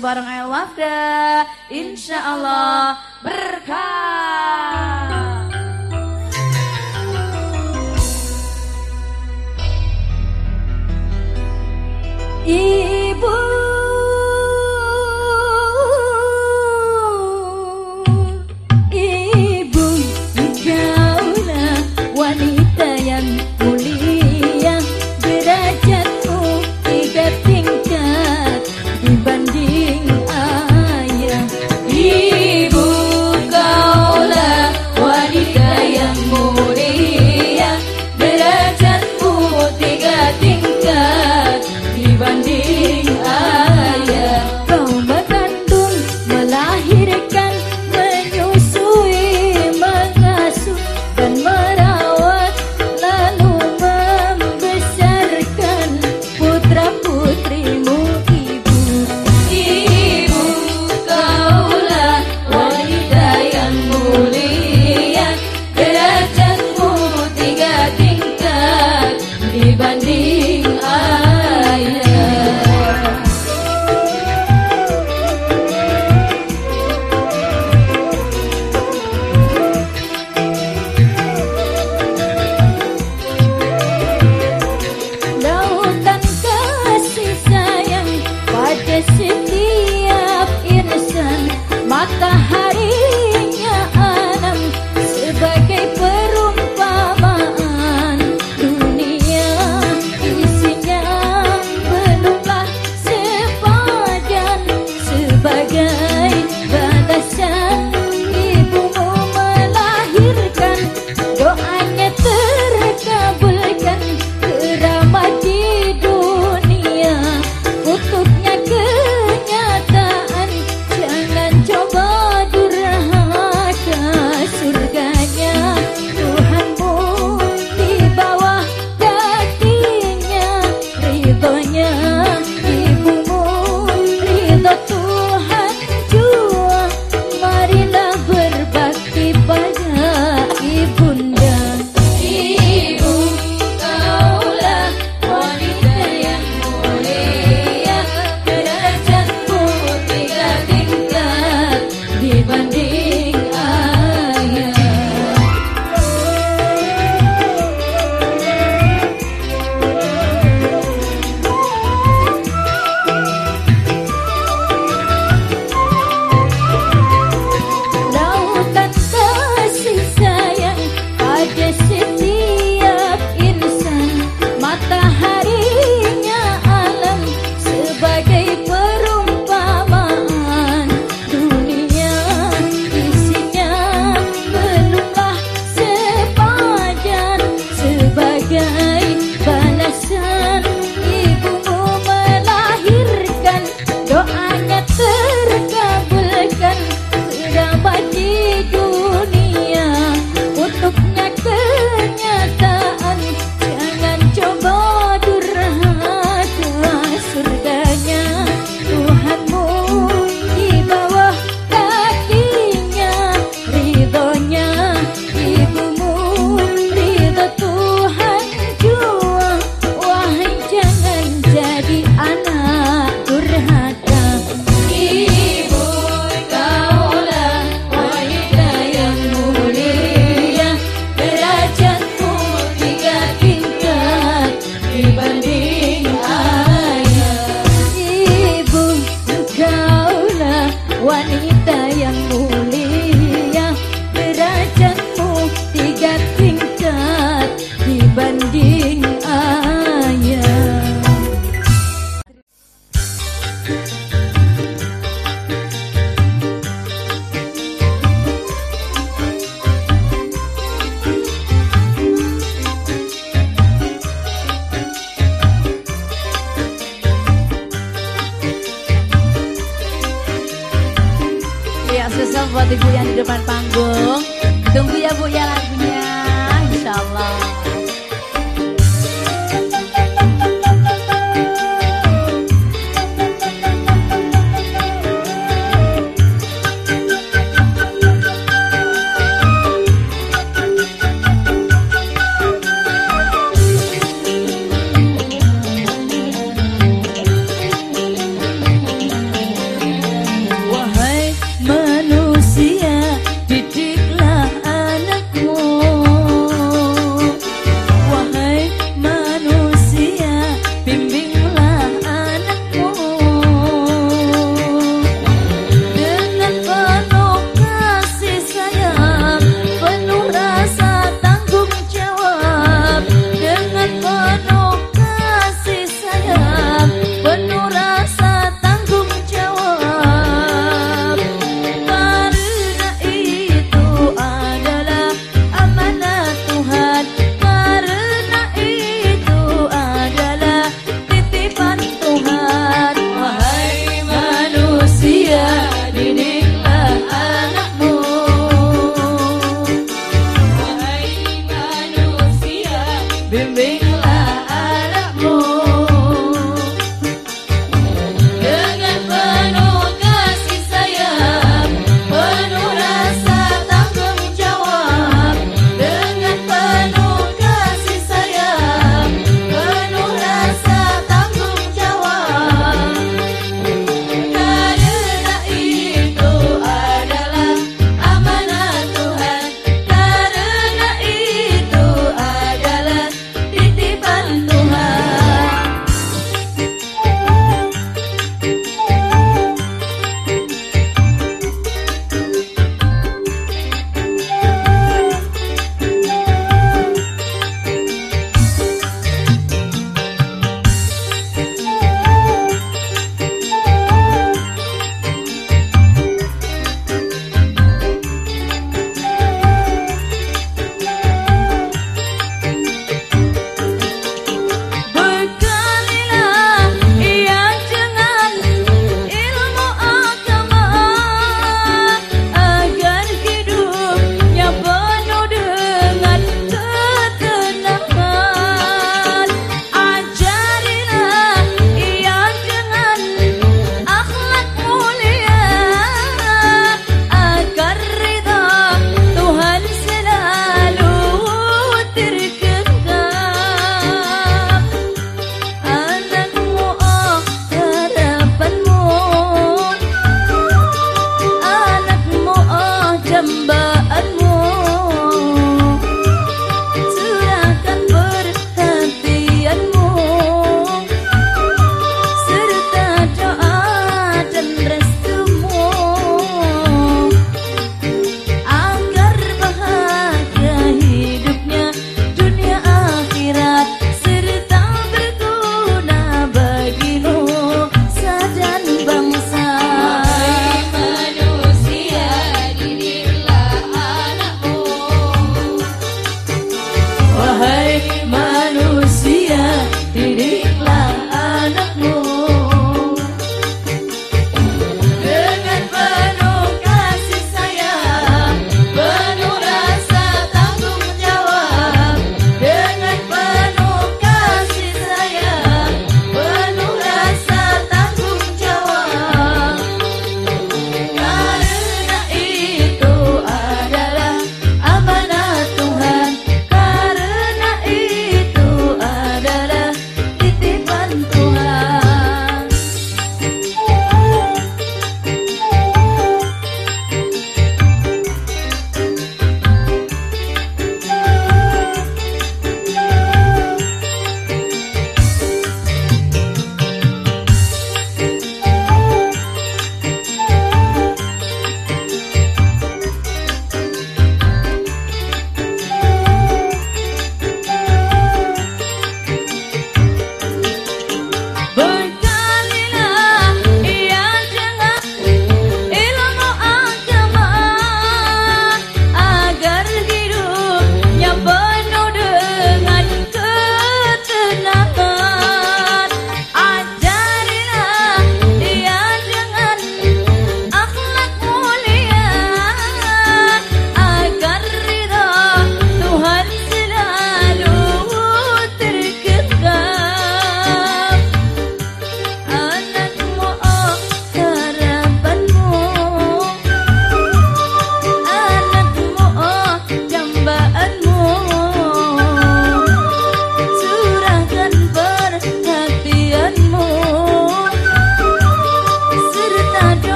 bareng solidão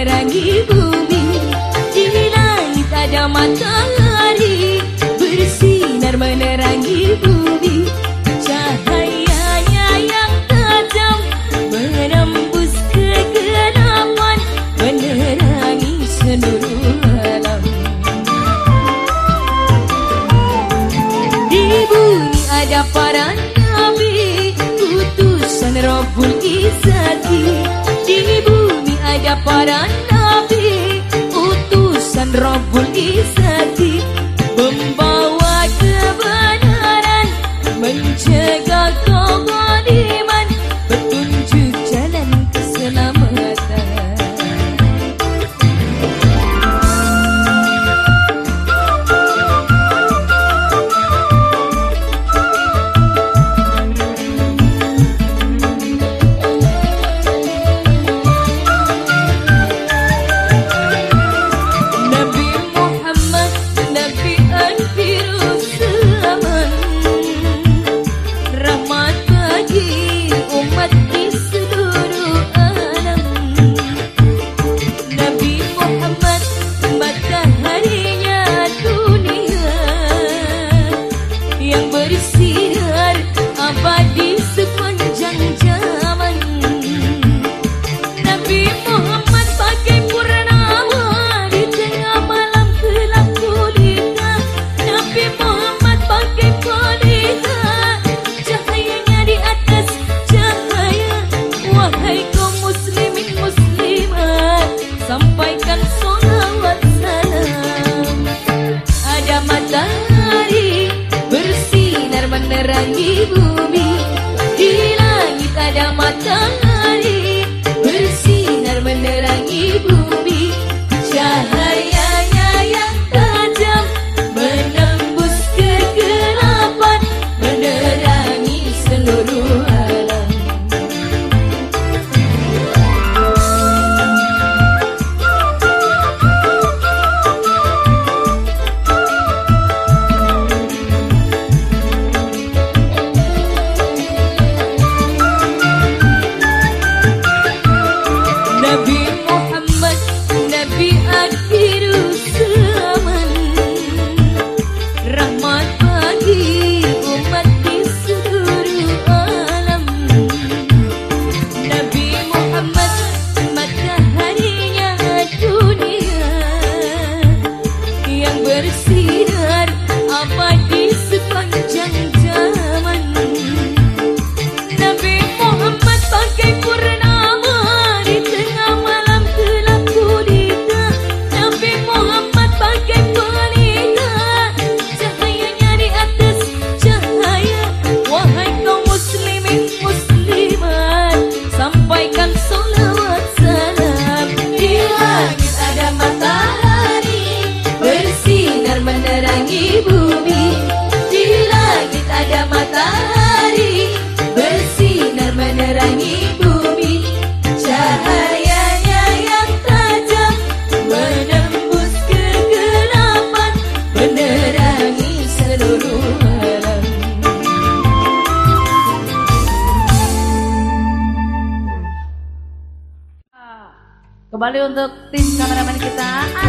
Rangi bumi Di saja matahari. Para Nabi utusan Rabbul Izzah untuk tim kameramen kita.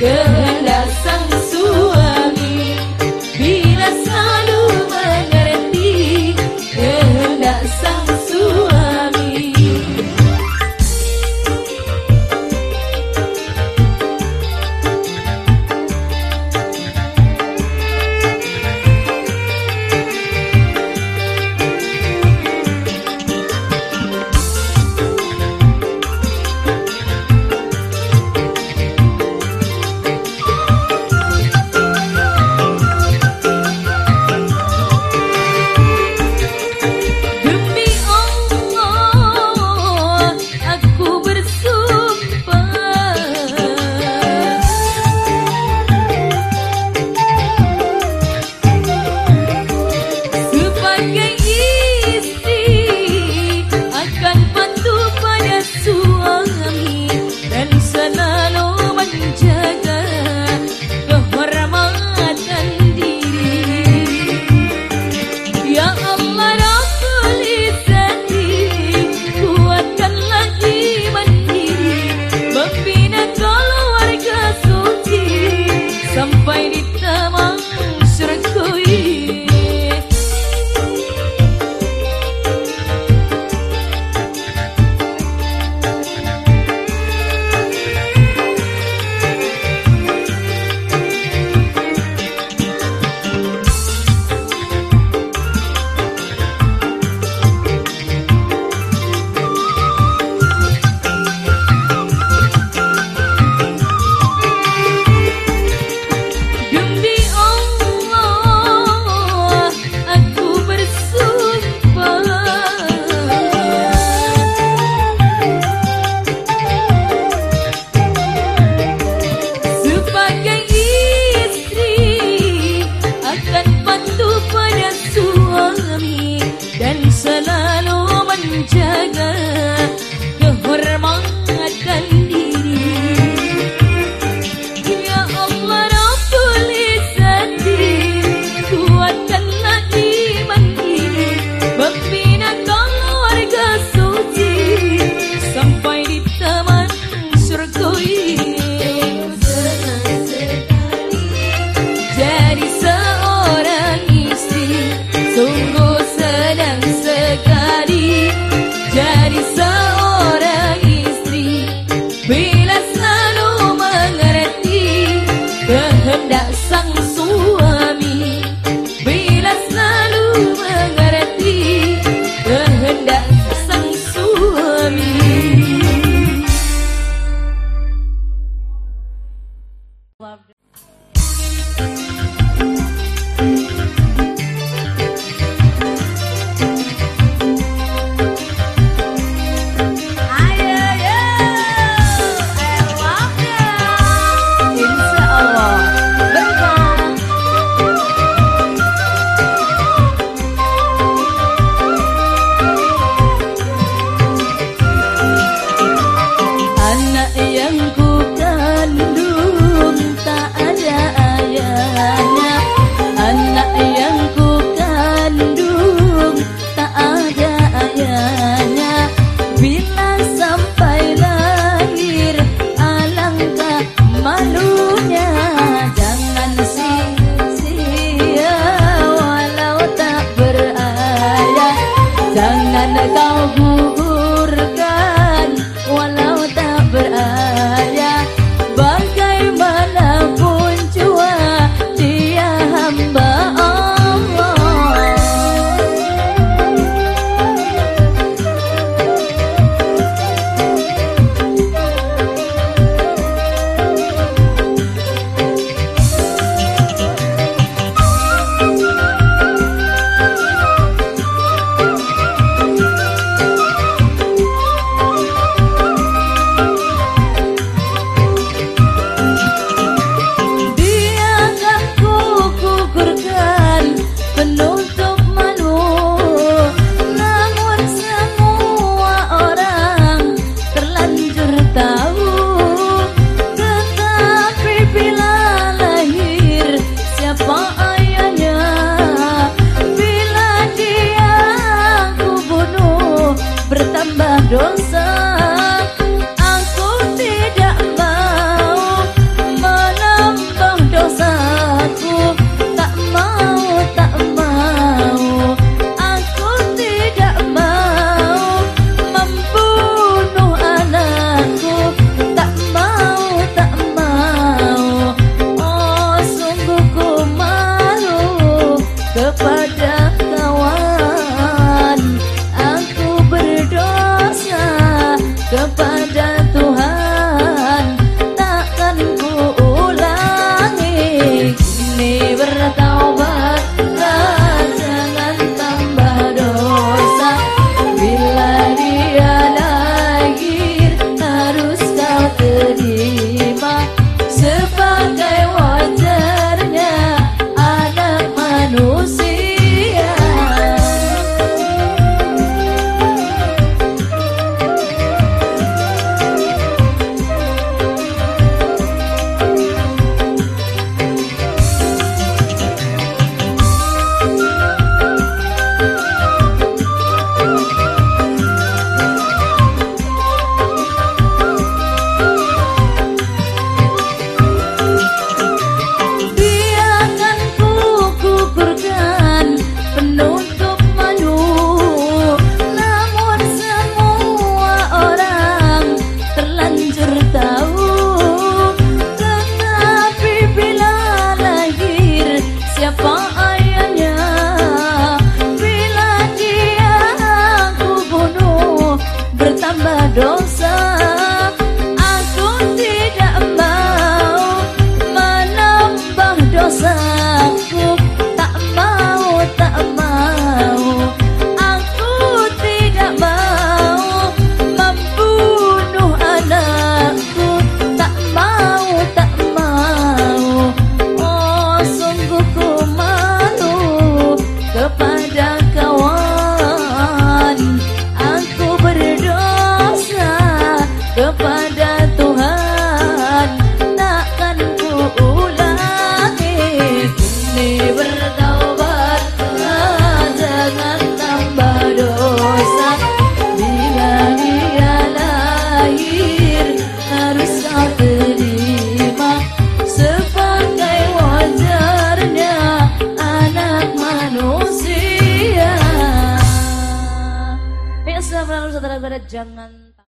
Göndersin